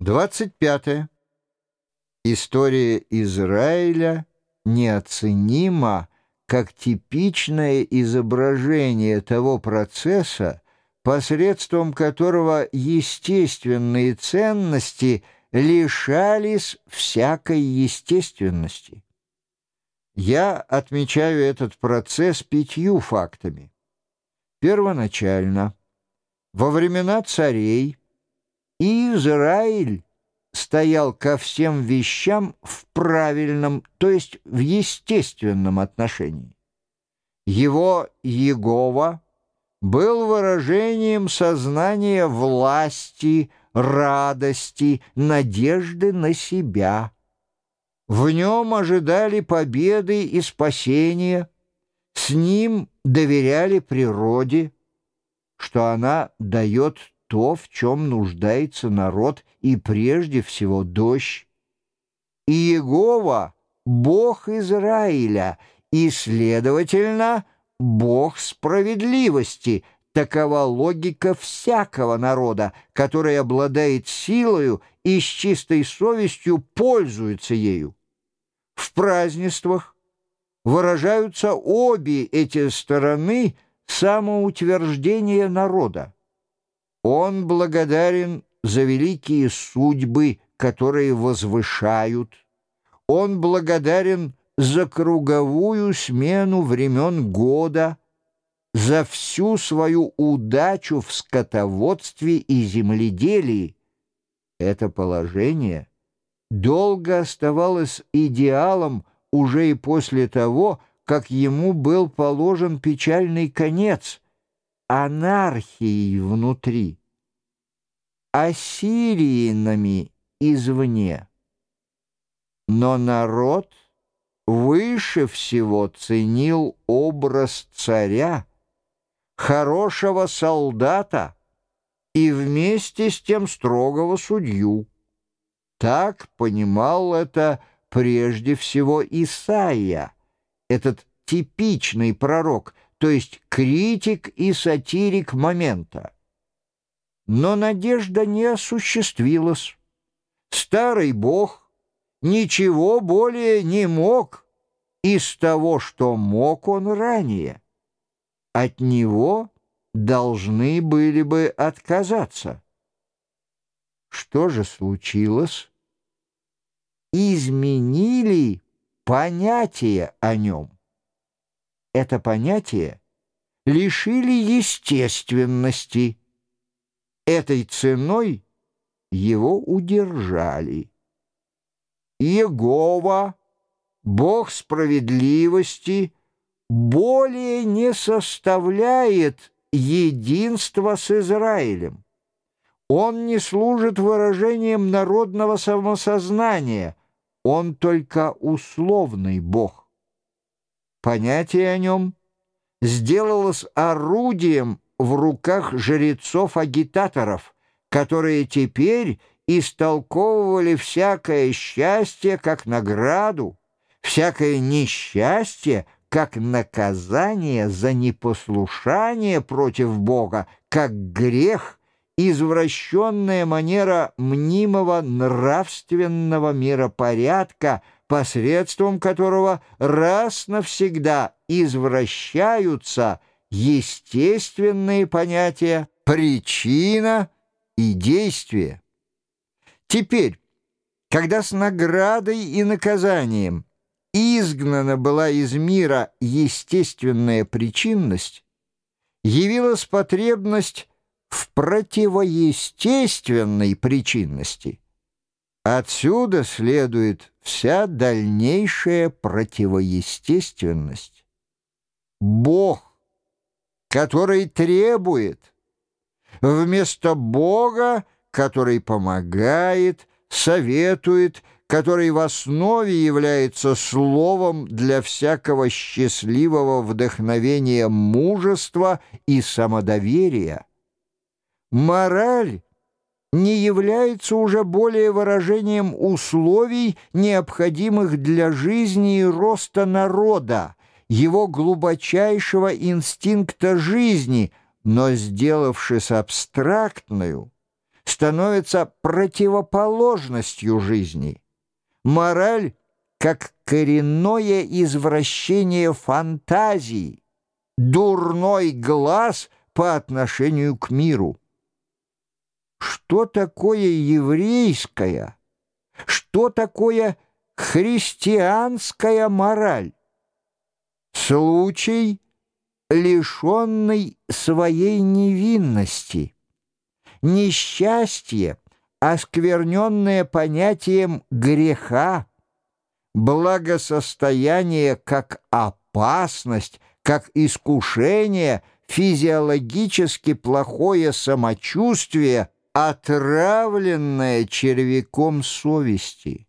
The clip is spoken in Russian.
25. История Израиля неоценима как типичное изображение того процесса, посредством которого естественные ценности лишались всякой естественности. Я отмечаю этот процесс пятью фактами. Первоначально, во времена царей, Израиль стоял ко всем вещам в правильном, то есть в естественном отношении. Его Егова был выражением сознания власти, радости, надежды на себя. В нем ожидали победы и спасения, с ним доверяли природе, что она дает то, в чем нуждается народ, и прежде всего дождь. И Иегова — Бог Израиля, и, следовательно, Бог справедливости. Такова логика всякого народа, который обладает силою и с чистой совестью пользуется ею. В празднествах выражаются обе эти стороны самоутверждения народа. Он благодарен за великие судьбы, которые возвышают. Он благодарен за круговую смену времен года, за всю свою удачу в скотоводстве и земледелии. Это положение долго оставалось идеалом уже и после того, как ему был положен печальный конец — анархией внутри, ассириинами извне. Но народ выше всего ценил образ царя, хорошего солдата и вместе с тем строгого судью. Так понимал это прежде всего Исаия, этот типичный пророк — то есть критик и сатирик момента. Но надежда не осуществилась. Старый бог ничего более не мог из того, что мог он ранее. От него должны были бы отказаться. Что же случилось? Изменили понятие о нем это понятие лишили естественности. Этой ценой его удержали. Иегова, Бог справедливости, более не составляет единства с Израилем. Он не служит выражением народного самосознания, он только условный Бог понятие о нем сделалось орудием в руках жрецов-агитаторов, которые теперь истолковывали всякое счастье как награду, всякое несчастье как наказание за непослушание против Бога, как грех, извращенная манера мнимого нравственного миропорядка — посредством которого раз навсегда извращаются естественные понятия причина и действие. Теперь, когда с наградой и наказанием изгнана была из мира естественная причинность, явилась потребность в противоестественной причинности – Отсюда следует вся дальнейшая противоестественность. Бог, который требует, вместо Бога, который помогает, советует, который в основе является словом для всякого счастливого вдохновения мужества и самодоверия. Мораль не является уже более выражением условий, необходимых для жизни и роста народа, его глубочайшего инстинкта жизни, но сделавшись абстрактную, становится противоположностью жизни. Мораль как коренное извращение фантазии, дурной глаз по отношению к миру. Что такое еврейская, что такое христианская мораль? Случай, лишенный своей невинности. Несчастье, оскверненное понятием греха, благосостояние как опасность, как искушение, физиологически плохое самочувствие, отравленное червяком совести.